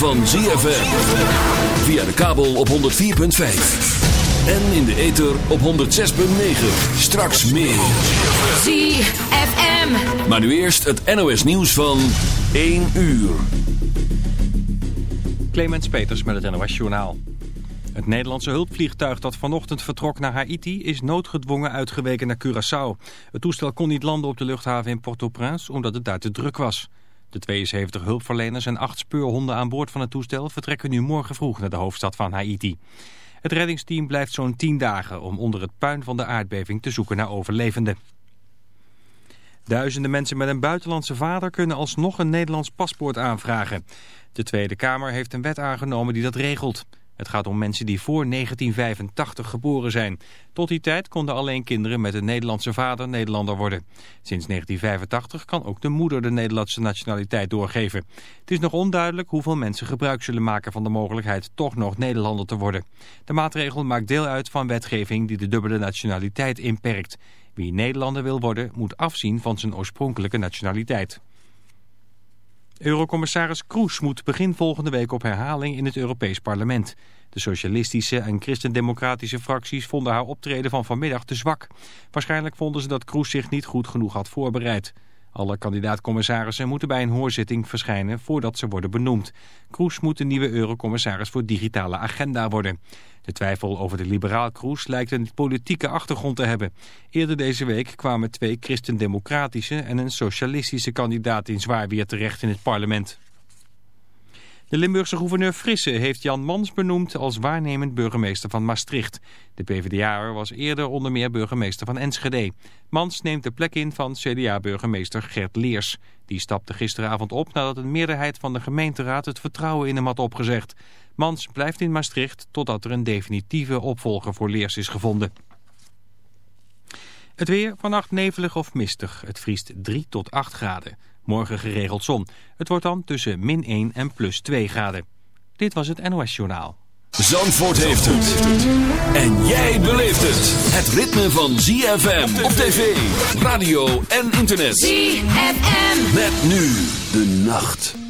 van ZFM. Via de kabel op 104.5. En in de ether op 106.9. Straks meer. ZFM. Maar nu eerst het NOS nieuws van 1 uur. Clemens Peters met het NOS Journaal. Het Nederlandse hulpvliegtuig dat vanochtend vertrok naar Haiti is noodgedwongen uitgeweken naar Curaçao. Het toestel kon niet landen op de luchthaven in Port-au-Prince omdat het daar te druk was. De 72 hulpverleners en 8 speurhonden aan boord van het toestel vertrekken nu morgen vroeg naar de hoofdstad van Haiti. Het reddingsteam blijft zo'n 10 dagen om onder het puin van de aardbeving te zoeken naar overlevenden. Duizenden mensen met een buitenlandse vader kunnen alsnog een Nederlands paspoort aanvragen. De Tweede Kamer heeft een wet aangenomen die dat regelt. Het gaat om mensen die voor 1985 geboren zijn. Tot die tijd konden alleen kinderen met een Nederlandse vader Nederlander worden. Sinds 1985 kan ook de moeder de Nederlandse nationaliteit doorgeven. Het is nog onduidelijk hoeveel mensen gebruik zullen maken van de mogelijkheid toch nog Nederlander te worden. De maatregel maakt deel uit van wetgeving die de dubbele nationaliteit inperkt. Wie Nederlander wil worden moet afzien van zijn oorspronkelijke nationaliteit. Eurocommissaris Kroes moet begin volgende week op herhaling in het Europees Parlement. De socialistische en christendemocratische fracties vonden haar optreden van vanmiddag te zwak. Waarschijnlijk vonden ze dat Kroes zich niet goed genoeg had voorbereid. Alle kandidaat-commissarissen moeten bij een hoorzitting verschijnen voordat ze worden benoemd. Kroes moet de nieuwe eurocommissaris voor digitale agenda worden. De twijfel over de liberaal Kroes lijkt een politieke achtergrond te hebben. Eerder deze week kwamen twee christendemocratische en een socialistische kandidaat in zwaar weer terecht in het parlement. De Limburgse gouverneur Frisse heeft Jan Mans benoemd als waarnemend burgemeester van Maastricht. De PvdA'er was eerder onder meer burgemeester van Enschede. Mans neemt de plek in van CDA-burgemeester Gert Leers. Die stapte gisteravond op nadat een meerderheid van de gemeenteraad het vertrouwen in hem had opgezegd. Mans blijft in Maastricht totdat er een definitieve opvolger voor Leers is gevonden. Het weer vannacht nevelig of mistig. Het vriest 3 tot 8 graden. Morgen geregeld zon. Het wordt dan tussen min 1 en plus 2 graden. Dit was het NOS Journaal. Zandvoort heeft het. En jij beleeft het. Het ritme van ZFM op tv, radio en internet. ZFM. Met nu de nacht.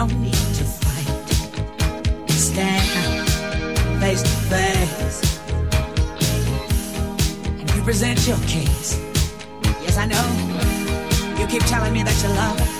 no need to fight. Stand face to face, and you present your case. Yes, I know. You keep telling me that you love.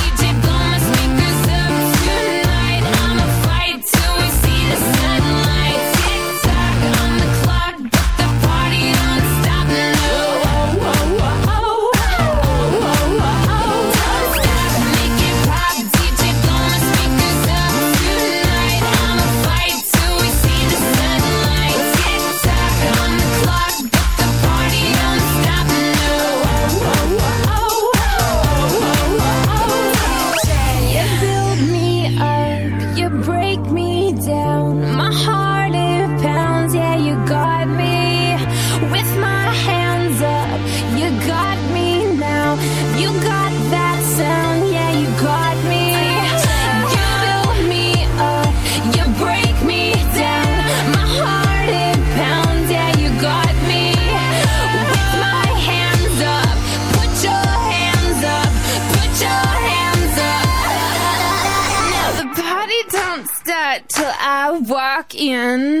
and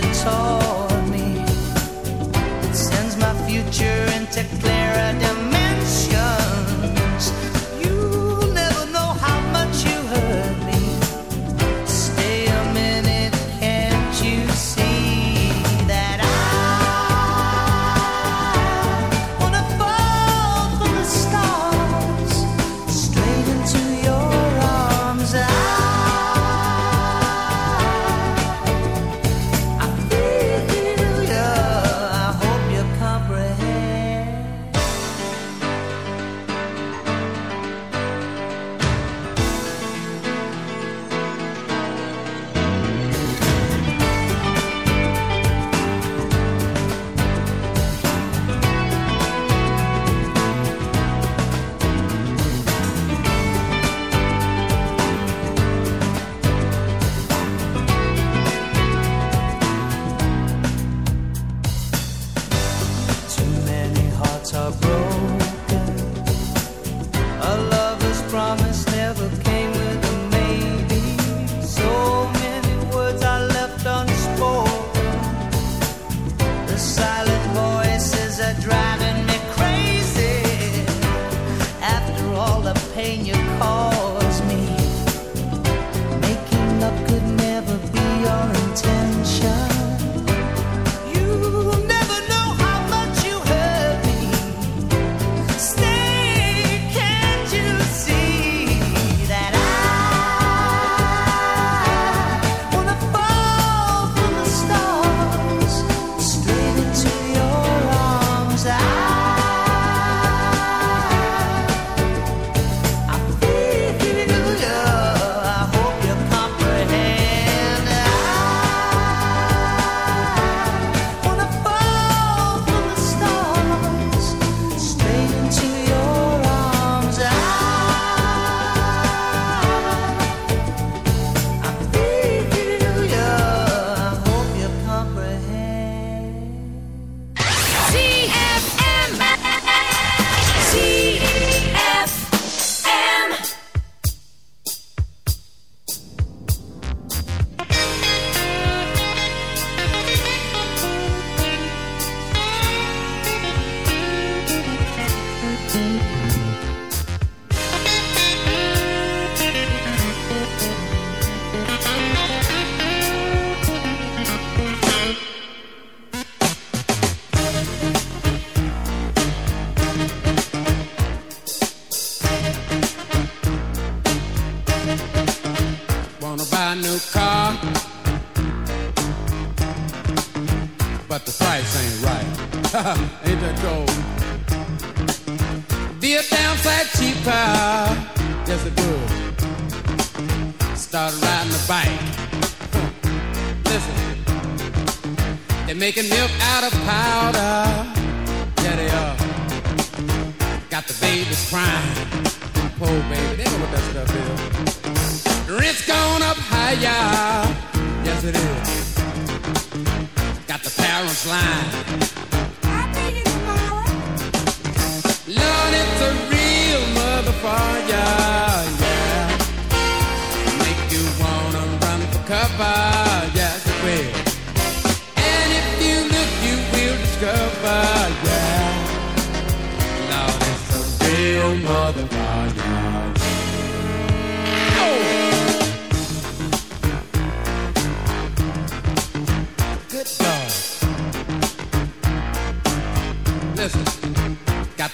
your toy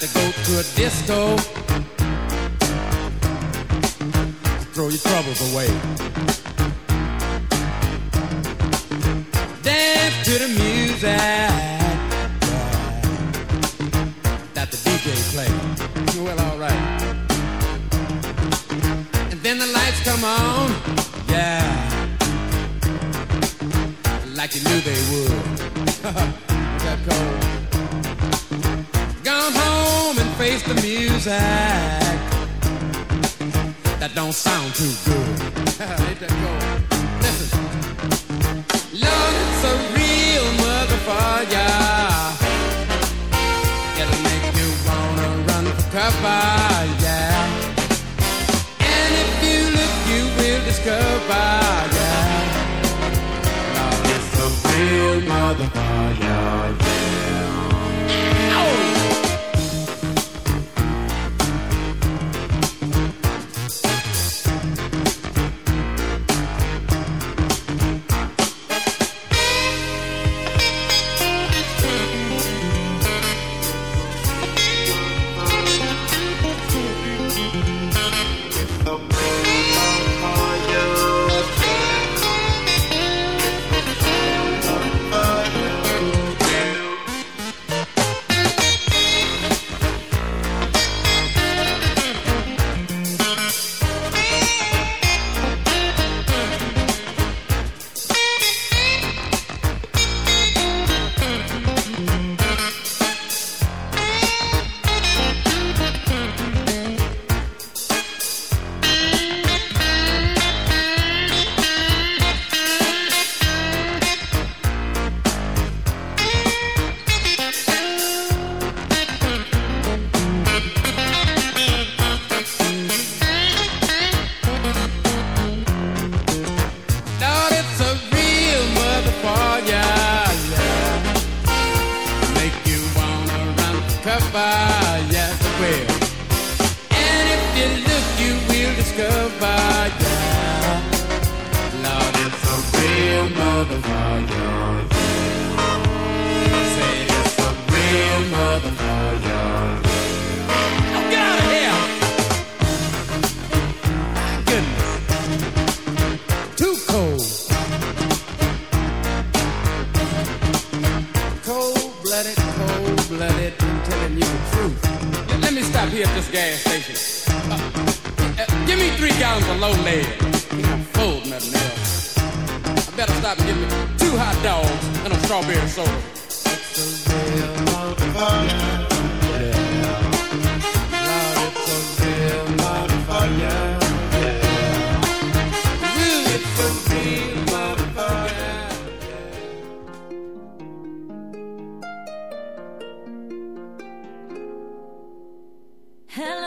to go to a disco throw your troubles away. Dance to the music that the DJ plays. Well, all right. And then the lights come on, yeah, like you knew they would. that cold. Come home and face the music. That don't sound too good. Listen, that go. A real motherfucker. It'll make you wanna run for cover, yeah. And if you look, you will discover, yeah. Love is a real motherfucker, yeah.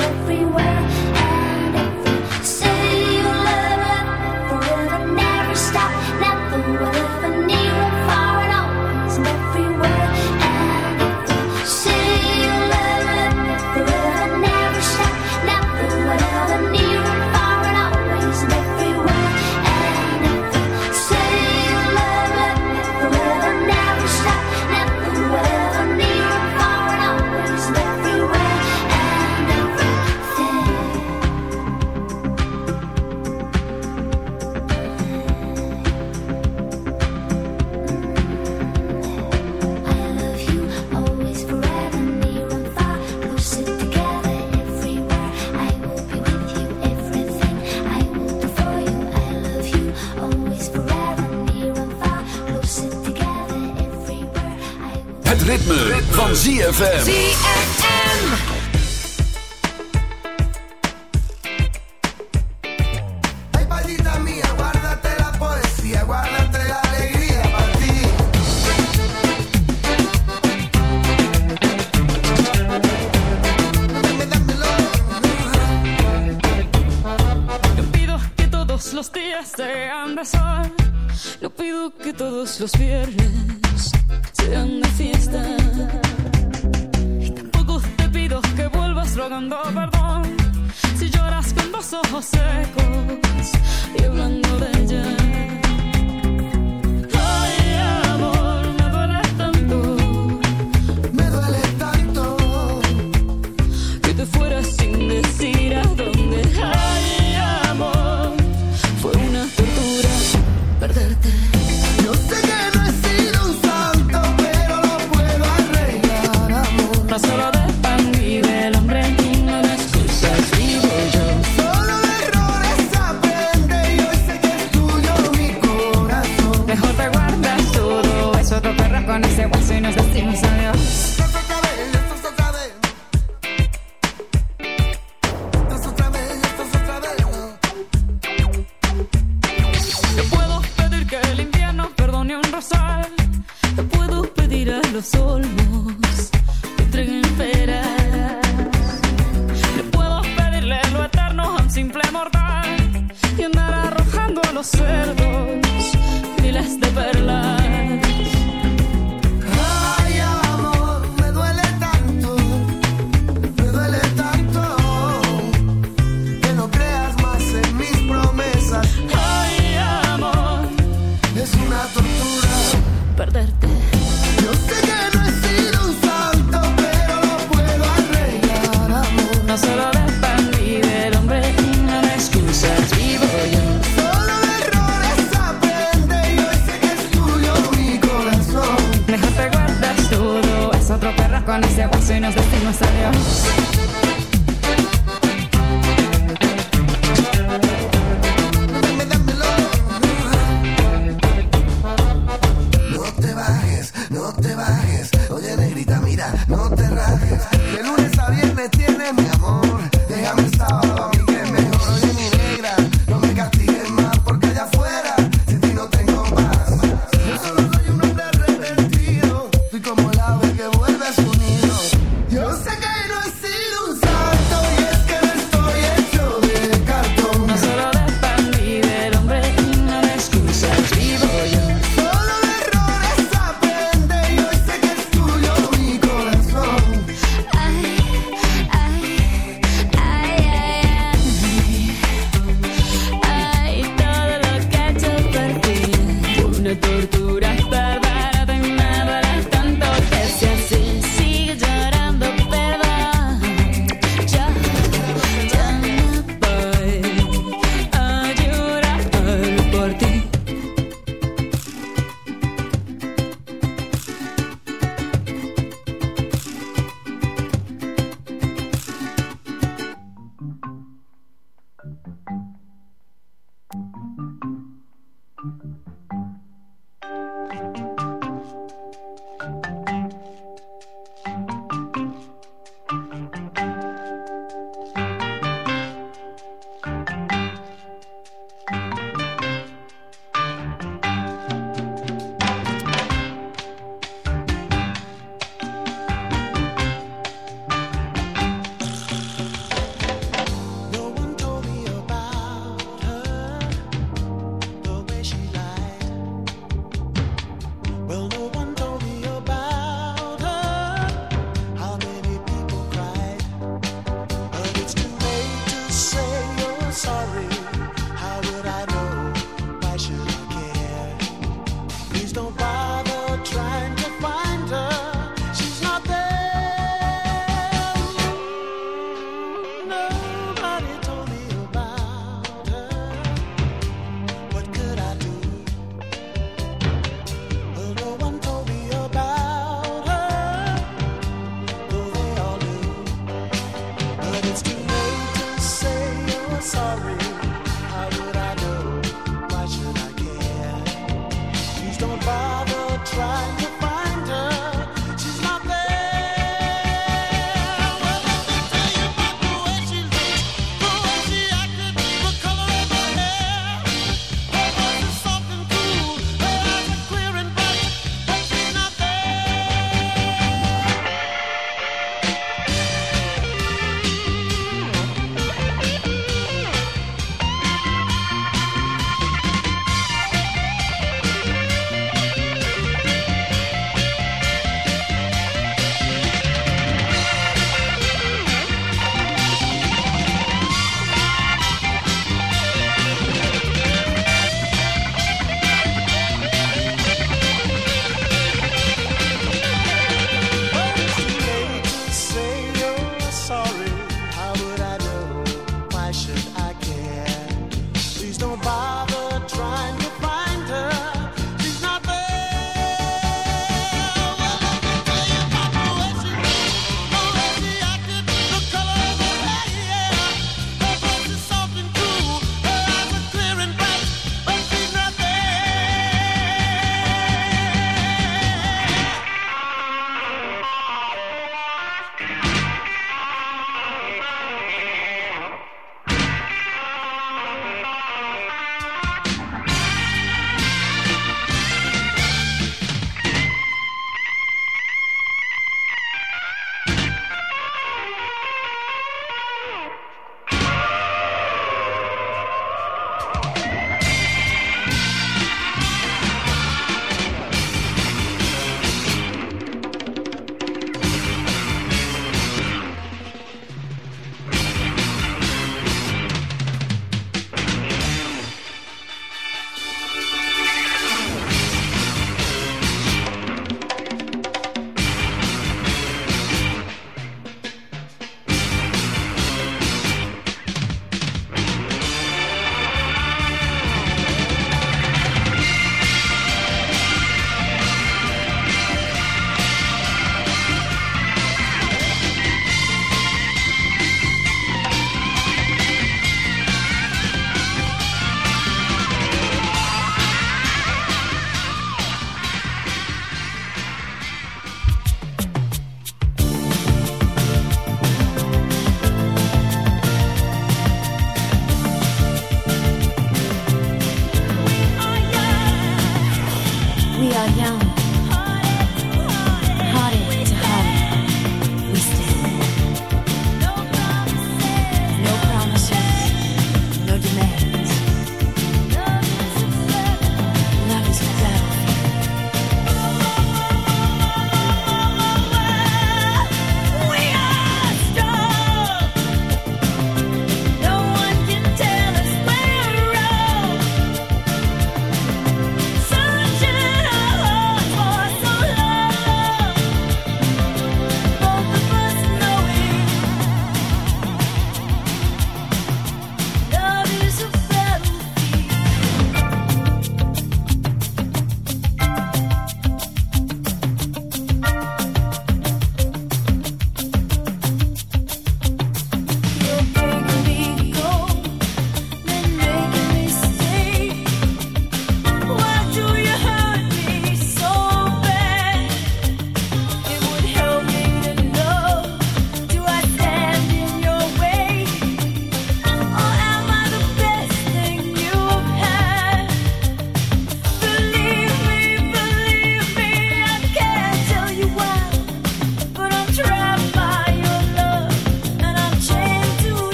everywhere ZFM.